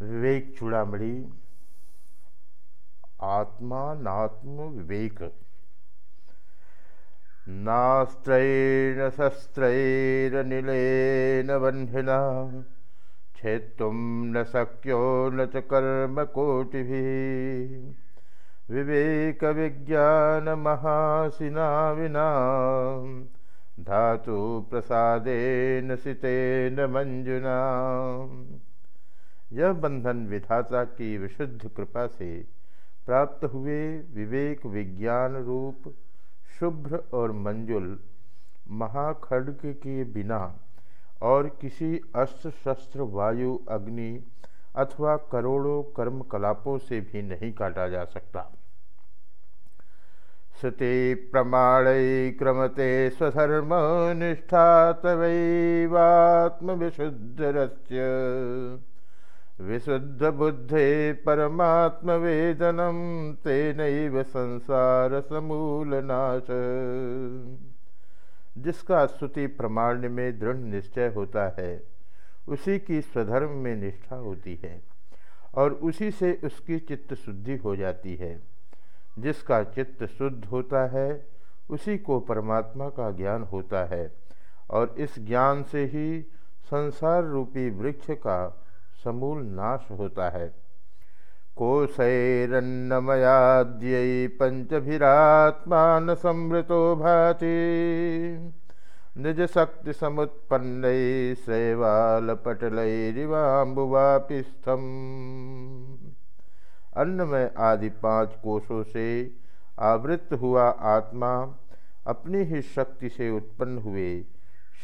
विवेक चूड़ामणि आत्मात्म विवेक नास्त्रैर्न शस्त्रैरनिलेन बन्धिना छेत्तुं न शक्यो न च कर्मकोटिभिः विवेकविज्ञानमहासिना विना धातु प्रसादेन सितेन मंजुना यह बंधन विधाता की विशुद्ध कृपा से प्राप्त हुए विवेक विज्ञान रूप, शुभ्र और मंजुल, महाखड्ग के बिना और किसी अस्त्र शस्त्र वायु, अग्नि अथवा करोड़ों कर्म कलापों से भी नहीं काटा जा सकता। श्रुति प्रमाण क्रमते स्वधर्म निष्ठा तवैवात्म विशुद्धरस्य विशुद्ध बुद्धे परमात्म वेदनम तेन संसार समूल नाश जिसका स्तुति प्रमाण में दृढ़ निश्चय होता है, उसी की स्वधर्म में निष्ठा होती है और उसी से उसकी चित्त शुद्धि हो जाती है। जिसका चित्त शुद्ध होता है, उसी को परमात्मा का ज्ञान होता है और इस ज्ञान से ही संसार रूपी वृक्ष का समूल नाश होता है। कोशैरन्नमयाद्यै पंचभिरात्मान समृतो भाति। निज शक्ति समुत्पन्न शैवालपटलैरिवाम्बुवापिस्थम। अन्न में आदि पाँच कोषों से आवृत हुआ आत्मा अपनी ही शक्ति से उत्पन्न हुए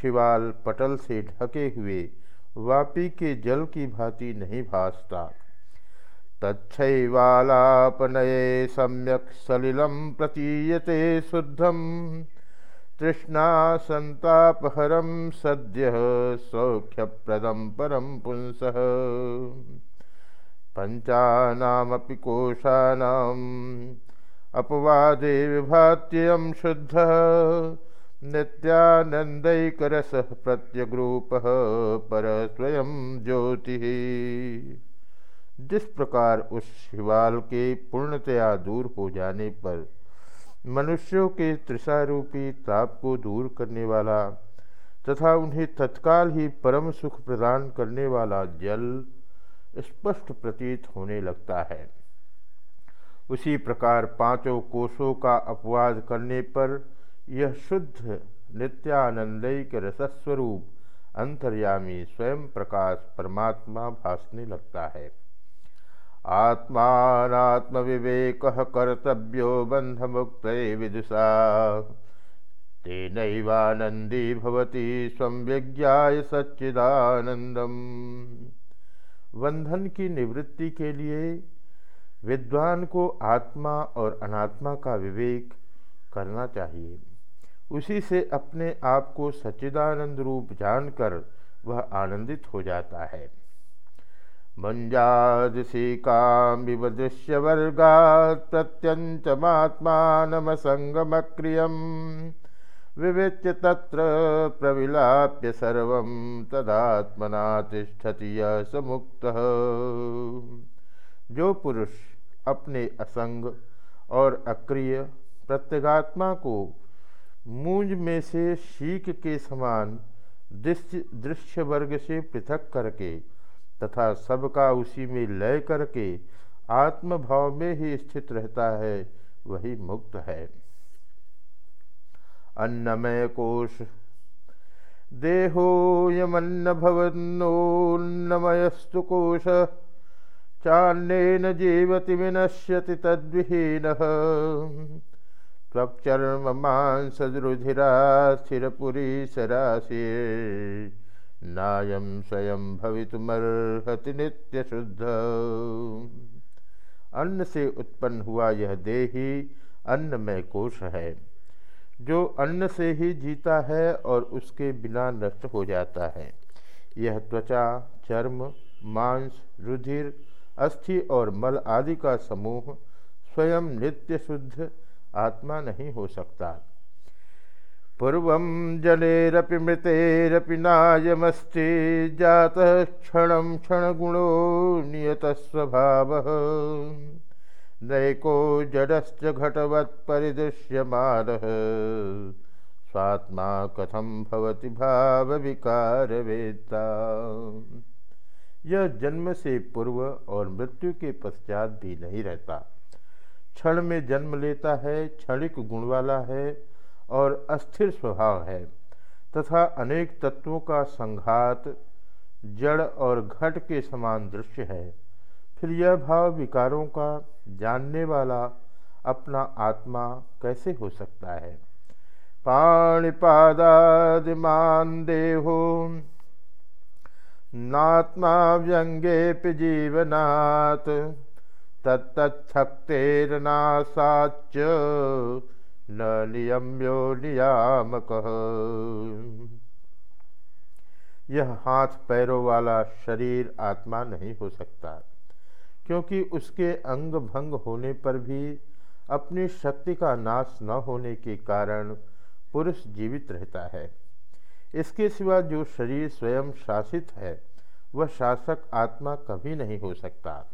शिवाल पटल से ढके हुए वापी के जल की भांति नहीं भासता। तच्छैवालापनये सम्यक सलिलम प्रतीयते शुद्धम। तृष्णा संतापहरम सद्य सौख्यप्रदम परम पुंसः। पंचानामपि कोशानाम् अपवादे विभात्ययं शुद्धः। नित्यानंदैकरसः प्रत्यग्रूपः पर स्वयं ज्योति। जिस प्रकार उस शिवाल के पूर्णतया दूर हो जाने पर मनुष्यों के त्रिषारूपी ताप को दूर करने वाला तथा उन्हें तत्काल ही परम सुख प्रदान करने वाला जल स्पष्ट प्रतीत होने लगता है। उसी प्रकार पाँचों कोषों का अपवाद करने पर यह शुद्ध नित्यानंदिक रसस्वरूप अंतर्यामी स्वयं प्रकाश परमात्मा भासने लगता है। आत्मात्म विवेक कर्तव्यो बंध मुक्त विदुषा। तेनैवानंदी भवती स्व विज्ञा सच्चिदानंदम बंधन की निवृत्ति के लिए विद्वान को आत्मा और अनात्मा का विवेक करना चाहिए। उसी से अपने आप को सच्चिदानंद रूप जानकर वह आनंदित हो जाता है। मंजादसी काम दृश्य वर्गा प्रत्यंचमात्मानमसंगमक्रियम विवेच्य तत्र प्रविलाप्य सर्व तदात्मना तिष्ठति समुक्त। जो पुरुष अपने असंग और अक्रिय प्रत्यगात्मा को मूंज में से शीख के समान दृश्य दृश्य वर्ग से पृथक करके तथा सबका उसी में लय करके आत्मभाव में ही स्थित रहता है, वही मुक्त है। अन्नमय कोश। देहोयमन्न भवन्नोन्नमयस्तु कोश। चान्नेन जीवति विनश्यति तद्विहीनः। स्थिरपुरी सराशि नायं स्वयं भवितुमर्हति नित्य शुद्ध अन्न से उत्पन्न हुआ यह देही अन्नमय कोश है, जो अन्न से ही जीता है और उसके बिना नष्ट हो जाता है। यह त्वचा, चर्म, मांस, रुधिर, अस्थि और मल आदि का समूह स्वयं नित्य शुद्ध आत्मा नहीं हो सकता। पूर्व जनेरपि मृतेरपि नायमस्ति, जातः क्षण क्षणगुणो नियतस्वभावः। नैको जडश्च घटवत्परिदृश्यमानः स्वात्मा कथम भवति भाव विकार वेत्ता यह जन्म से पूर्व और मृत्यु के पश्चात भी नहीं रहता। क्षण में जन्म लेता है, क्षणिक गुण वाला है और अस्थिर स्वभाव है, तथा अनेक तत्वों का संघात जड़ और घट के समान दृश्य है। फिर यह भाव विकारों का जानने वाला अपना आत्मा कैसे हो सकता है? पाणिपादादिमान देहो नात्मा व्यंगे जीवनात्। तत्तच्छक्तेरनाशाच न नियम्यो नियामक। यह हाथ पैरों वाला शरीर आत्मा नहीं हो सकता, क्योंकि उसके अंग भंग होने पर भी अपनी शक्ति का नाश न होने के कारण पुरुष जीवित रहता है। इसके सिवा जो शरीर स्वयं शासित है, वह शासक आत्मा कभी नहीं हो सकता।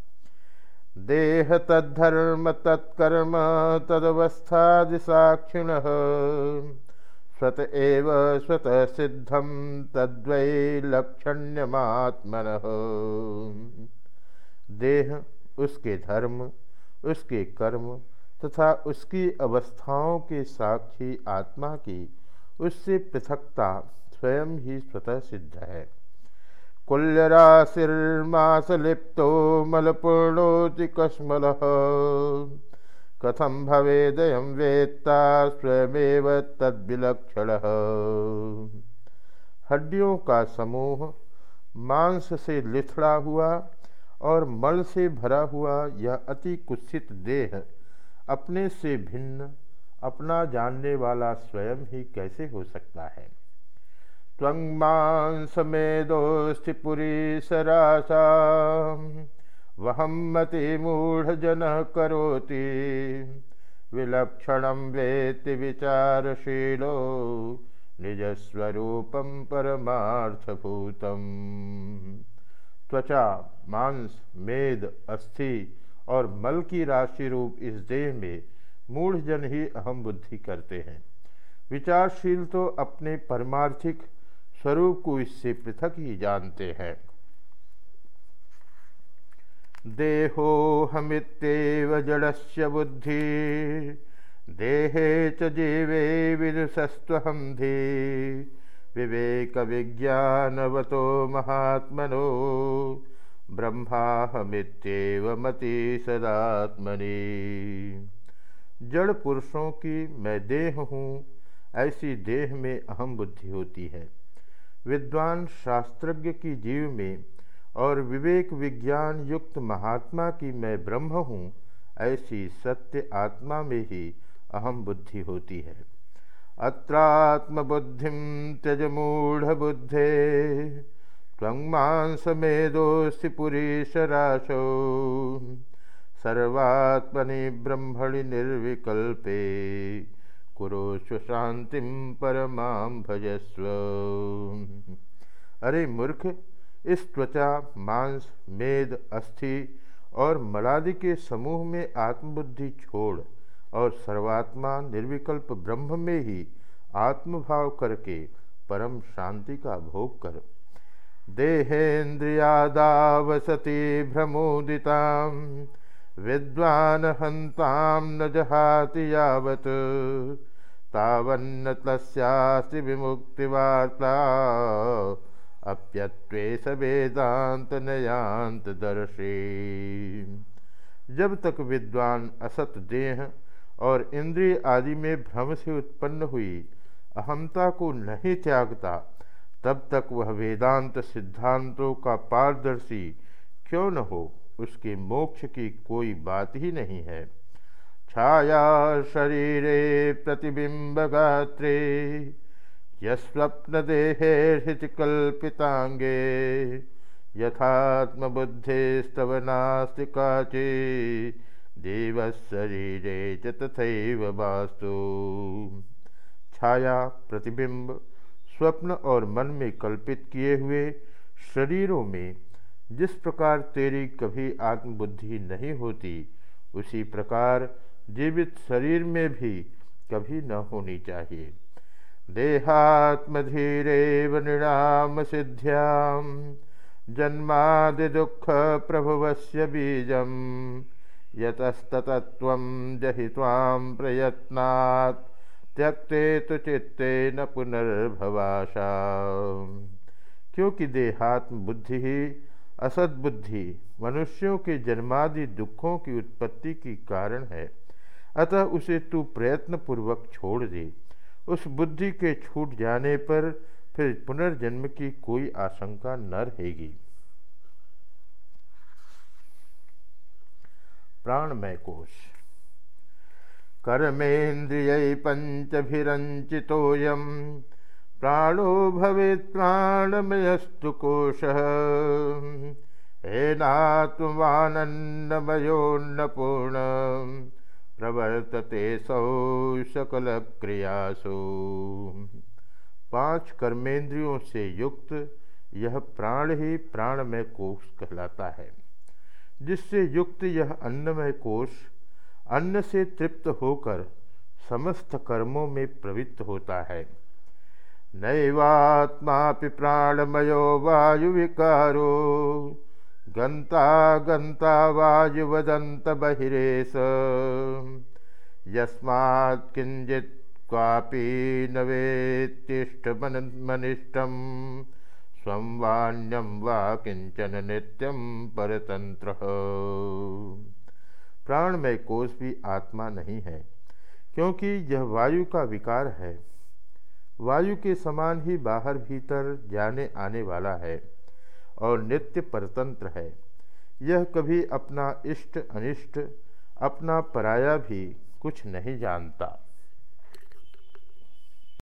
देह तद्धर्म तत्कर्म तदवस्थादिसाक्षिण। स्वत एव स्वत सिद्धम तद्वै लक्षण्यमात्मन। देह, उसके धर्म, उसके कर्म तथा उसकी अवस्थाओं के साक्षी आत्मा की, उससे पृथकता स्वयं ही स्वतः सिद्ध है। कुल्यराशिर्मास लिप्तो मलपूर्णोति कस्मल कथम भवेदयम वेत्ता स्वयमेव तद्विलक्षण। हड्डियों का समूह मांस से लिथड़ा हुआ और मल से भरा हुआ यह अति कुत्सित देह अपने से भिन्न, अपना जानने वाला स्वयं ही कैसे हो सकता है? त्वंग पुरी सरासा। वहम मति मूढ़ जन करोति। विलक्षण वेति विचारशीलो निजस्वरूपम परमार्थभूतम। त्वचा, मांस, मेद, अस्थि और मल की राशि रूप इस देह में मूढ़ जन ही अहम बुद्धि करते हैं। विचारशील तो अपने परमार्थिक स्वरूप को इससे पृथक ही जानते हैं। देहो हमितेव जड़स्य बुद्धि, देहे च जीवे विदुषस्वहम धी विवेक विज्ञानवतो महात्मनो ब्रह्माहमित्येव मति सदात्मनि। जड़ पुरुषों की मैं देह हूँ, ऐसी देह में अहम बुद्धि होती है। विद्वान शास्त्रज्ञ की जीव में और विवेक विज्ञान युक्त महात्मा की मैं ब्रह्म हूँ, ऐसी सत्य आत्मा में ही अहम बुद्धि होती है। अत्रात्मबुद्धि त्यज मूढ़ बुद्धे त्वंमांसमेदोऽसि पुरीशराशो। सर्वात्मनि ब्रह्मणि निर्विकल्पे। कुरुष्व शांति परमां भजस्व। अरे मूर्ख, इस त्वचा, मांस, मेद, अस्थि और मलादि के समूह में आत्मबुद्धि छोड़ और सर्वात्मा निर्विकल्प ब्रह्म में ही आत्मभाव करके परम शांति का भोग कर। देहेन्द्रियादावसति भ्रमोदिता विद्वान् हन्तां न जहाति यावत्। तावन्न तस्यास्ति विमुक्तिवार्ता। अप्यत्वेश वेदांत नयांत दर्शी। जब तक विद्वान असत देह और इंद्रिय आदि में भ्रम से उत्पन्न हुई अहमता को नहीं त्यागता, तब तक वह वेदांत सिद्धांतों का पारदर्शी क्यों न हो? उसके मोक्ष की कोई बात ही नहीं है। छाया शरीरे प्रतिबिंब गात्रे यस्वप्न देहे हृत कल्पितांगे यथात्मबुद्धिस्तव नास्ति काचे देवशरीरे च तथैव वास्तु। छाया, प्रतिबिंब, स्वप्न और मन में कल्पित किए हुए शरीरों में जिस प्रकार तेरी कभी आत्मबुद्धि नहीं होती, उसी प्रकार जीवित शरीर में भी कभी न होनी चाहिए। देहात्मधीरेव नृणाम सिद्ध्याम, जन्मादि दुख प्रभुवस्य बीजम यतस्तत्व जहि ताम प्रयत्नात्, त्यक्ते तो चित्ते न पुनर्भवाशा क्योंकि देहात्म बुद्धि ही असद बुद्धि मनुष्यों के जन्मादि दुखों की उत्पत्ति की कारण है। अतः उसे तू प्रयत्न पूर्वक छोड़ दे। उस बुद्धि के छूट जाने पर फिर पुनर्जन्म की कोई आशंका न रहेगी। प्राणमय कोश कर्मेन्द्रिय पंचभिरंचितोयम प्राणो भवेत् प्राणमयस्तु कोश। हेनात्मानन्दमयोन्नपूर्ण प्रवर्तते सौ सकल क्रियासु पाँच कर्मेंद्रियों से युक्त यह प्राण ही प्राणमय कोष कहलाता है। जिससे युक्त यह अन्नमय कोष अन्न से तृप्त होकर समस्त कर्मों में प्रवृत्त होता है। नैवात्मा प्राणमयो वायु विकारो गंता गंता वायुवदंत बहिरेश यस्मात् किंचित क्वापि न वेत्तिष्ठ मनिष्ठम स्वं वा किंचन नित्यम परतंत्र प्राणमय कोष भी आत्मा नहीं है, क्योंकि यह वायु का विकार है। वायु के समान ही बाहर भीतर जाने आने वाला है और नित्य परतंत्र है। यह कभी अपना इष्ट अनिष्ट, अपना पराया भी कुछ नहीं जानता।